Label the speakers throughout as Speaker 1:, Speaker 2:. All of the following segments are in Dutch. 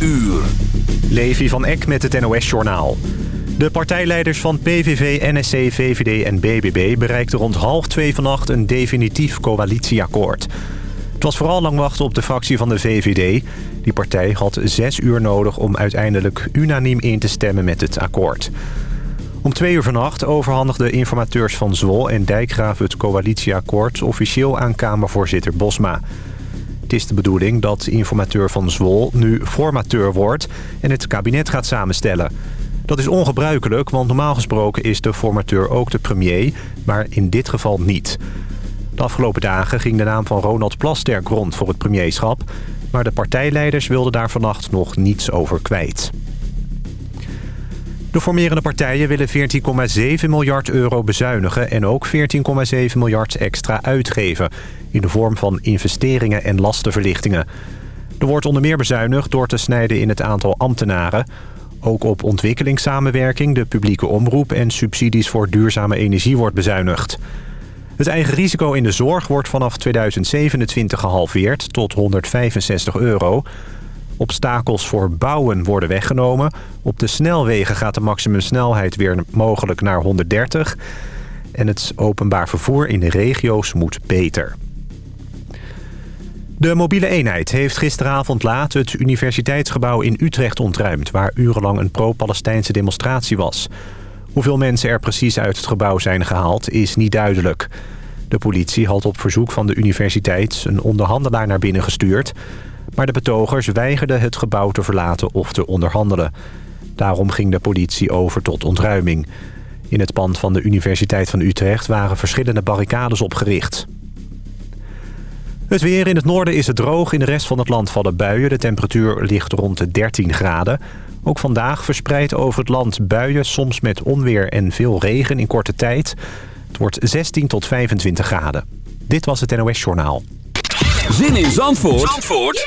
Speaker 1: uur.
Speaker 2: Levi van Eck met het NOS-journaal. De partijleiders van PVV, NSC, VVD en BBB bereikten rond half twee vannacht een definitief coalitieakkoord. Het was vooral lang wachten op de fractie van de VVD. Die partij had zes uur nodig om uiteindelijk unaniem in te stemmen met het akkoord. Om twee uur vannacht overhandigden informateurs van Zwol en Dijkgraaf het coalitieakkoord officieel aan Kamervoorzitter Bosma. Het is de bedoeling dat informateur van Zwol nu formateur wordt en het kabinet gaat samenstellen. Dat is ongebruikelijk, want normaal gesproken is de formateur ook de premier, maar in dit geval niet. De afgelopen dagen ging de naam van Ronald Plasterk rond voor het premierschap... maar de partijleiders wilden daar vannacht nog niets over kwijt. De formerende partijen willen 14,7 miljard euro bezuinigen... en ook 14,7 miljard extra uitgeven... in de vorm van investeringen en lastenverlichtingen. Er wordt onder meer bezuinigd door te snijden in het aantal ambtenaren... Ook op ontwikkelingssamenwerking, de publieke omroep... en subsidies voor duurzame energie wordt bezuinigd. Het eigen risico in de zorg wordt vanaf 2027 gehalveerd tot 165 euro. Obstakels voor bouwen worden weggenomen. Op de snelwegen gaat de maximumsnelheid weer mogelijk naar 130. En het openbaar vervoer in de regio's moet beter. De mobiele eenheid heeft gisteravond laat het universiteitsgebouw in Utrecht ontruimd... waar urenlang een pro-Palestijnse demonstratie was. Hoeveel mensen er precies uit het gebouw zijn gehaald is niet duidelijk. De politie had op verzoek van de universiteit een onderhandelaar naar binnen gestuurd... maar de betogers weigerden het gebouw te verlaten of te onderhandelen. Daarom ging de politie over tot ontruiming. In het pand van de Universiteit van Utrecht waren verschillende barricades opgericht. Het weer in het noorden is het droog. In de rest van het land vallen buien. De temperatuur ligt rond de 13 graden. Ook vandaag verspreid over het land buien, soms met onweer en veel regen in korte tijd. Het wordt 16 tot 25 graden. Dit was het NOS Journaal.
Speaker 1: Zin in Zandvoort, Zandvoort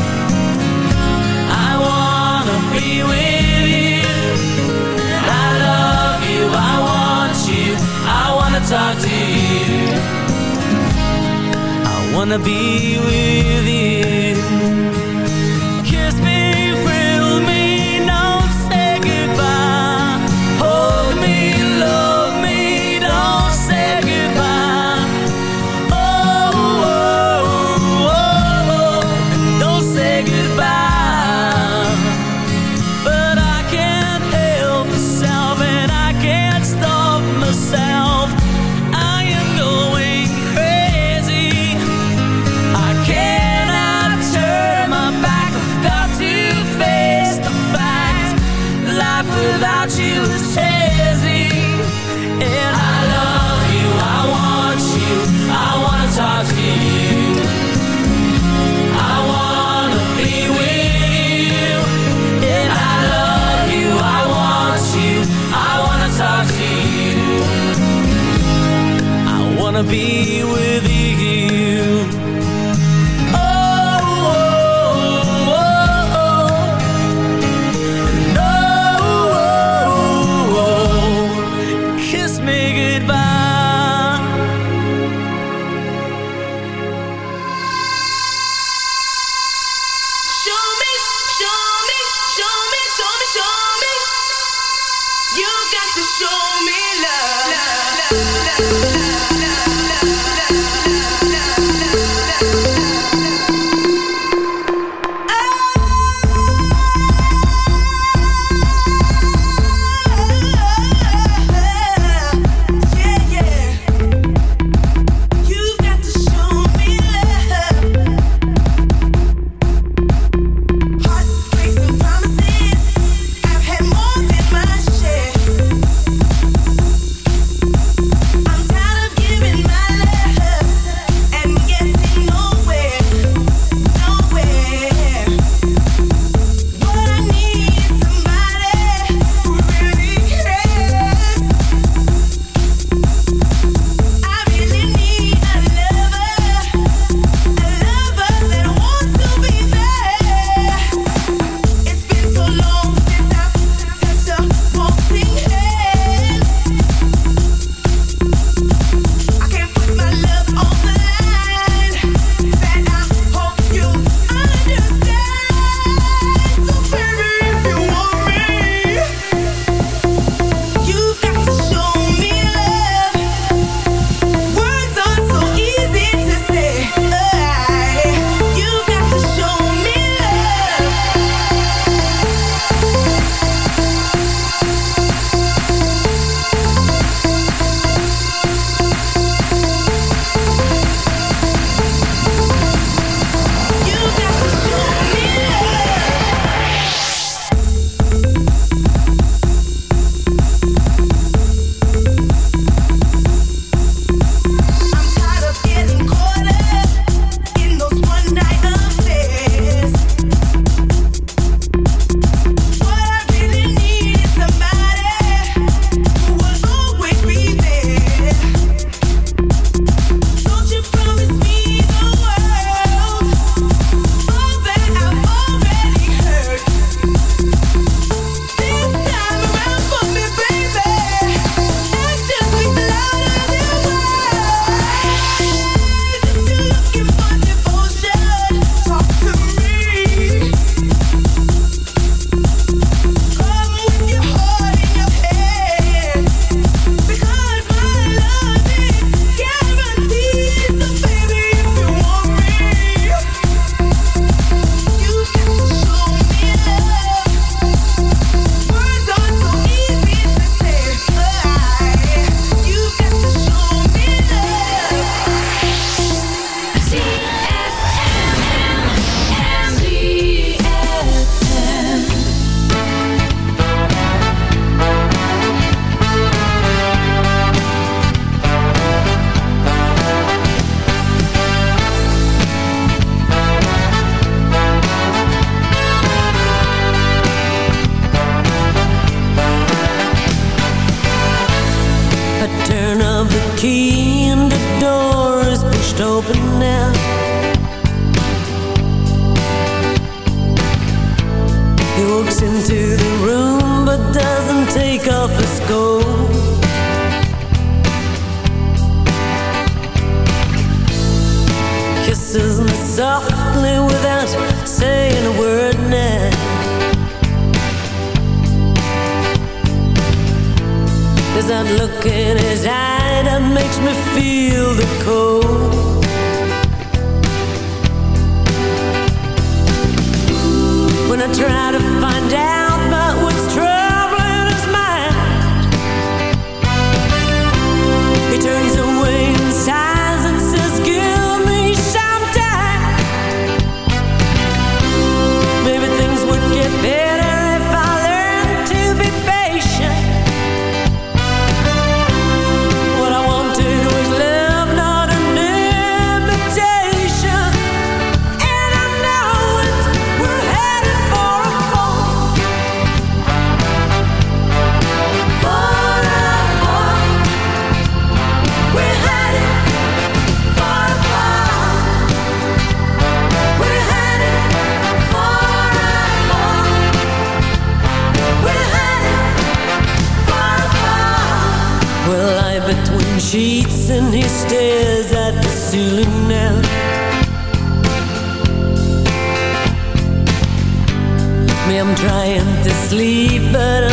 Speaker 3: wanna be with you.
Speaker 4: show me You got to show me.
Speaker 5: look in his eye that makes me feel the cold. When I try sleep, but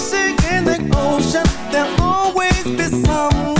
Speaker 6: Fishing in the ocean, there'll always be someone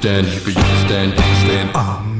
Speaker 7: stand,
Speaker 8: you stand, you stand. Umbrella.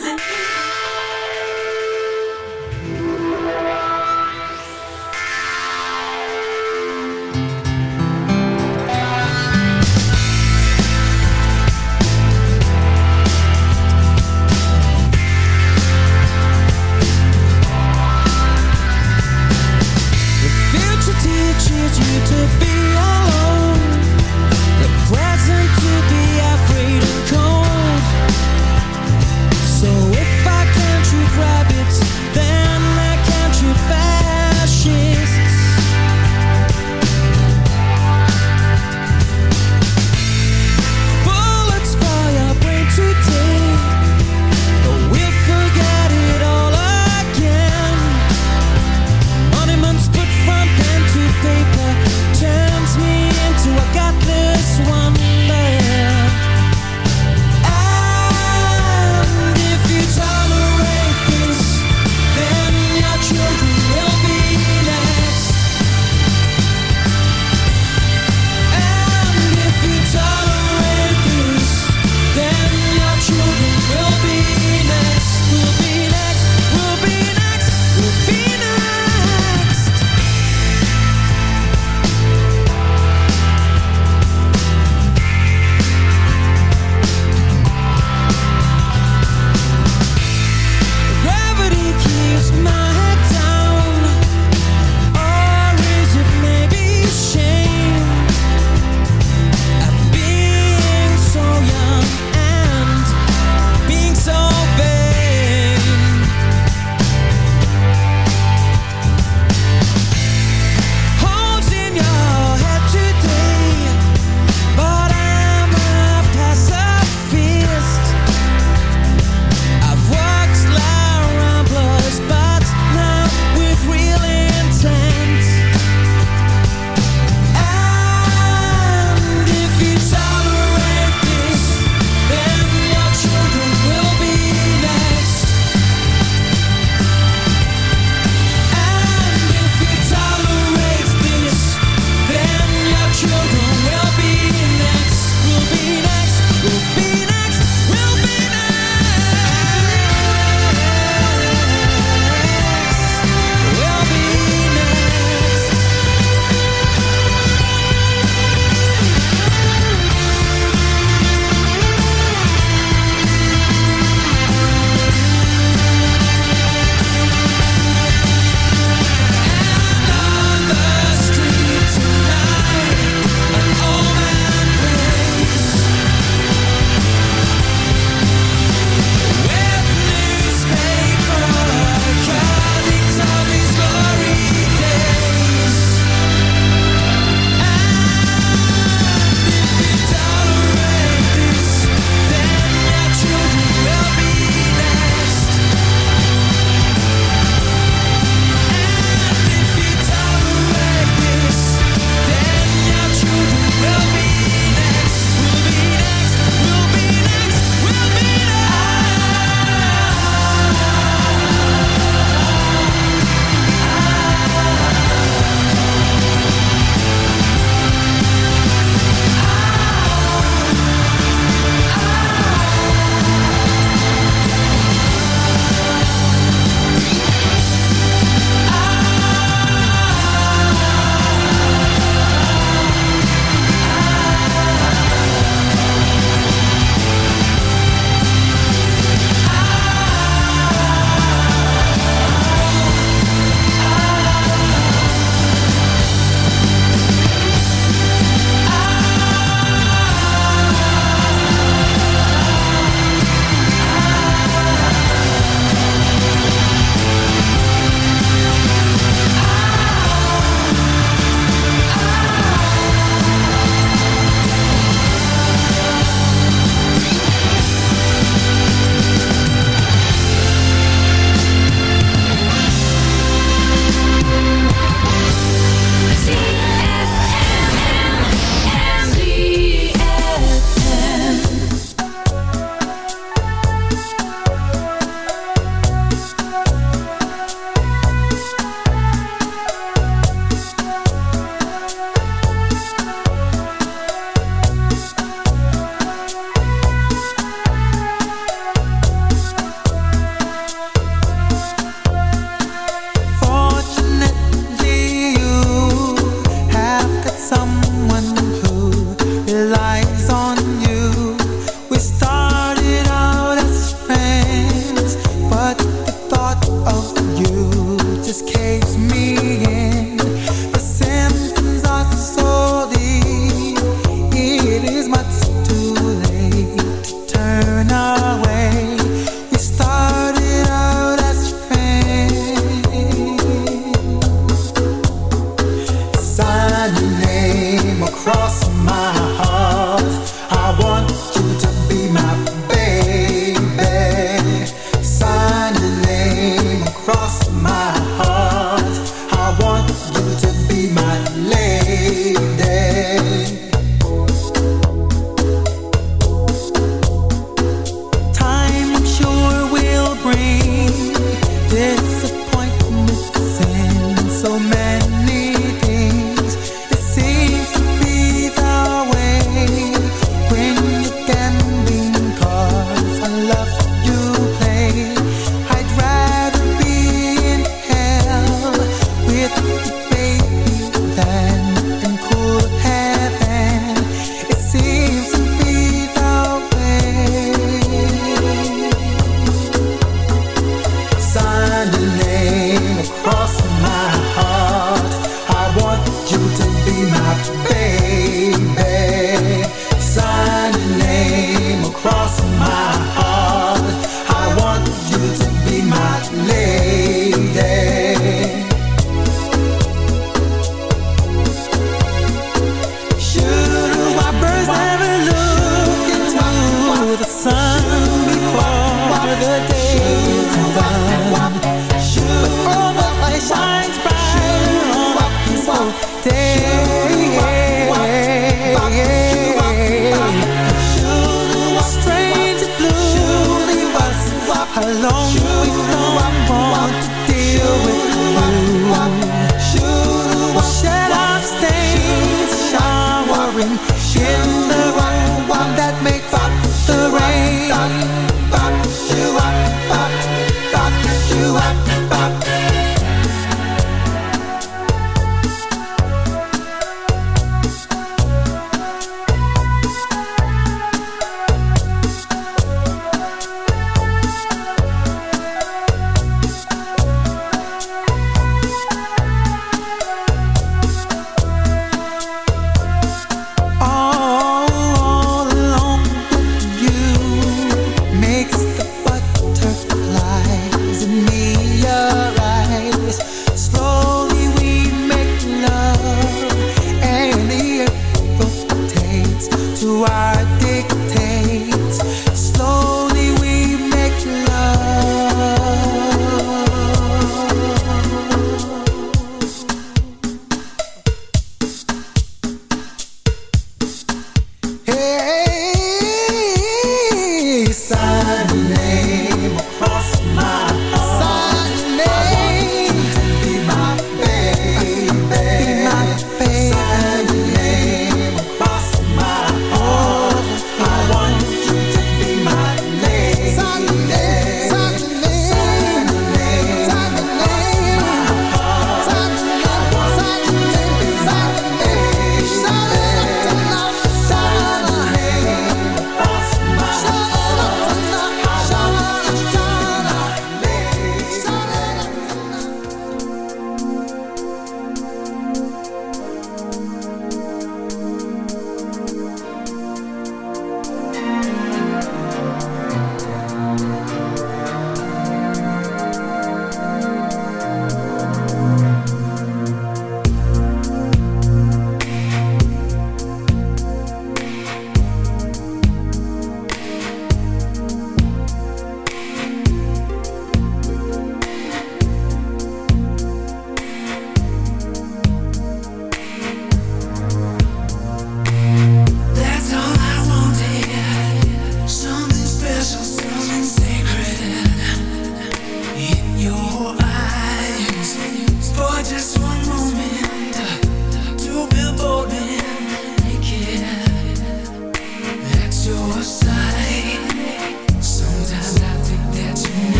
Speaker 5: you
Speaker 9: took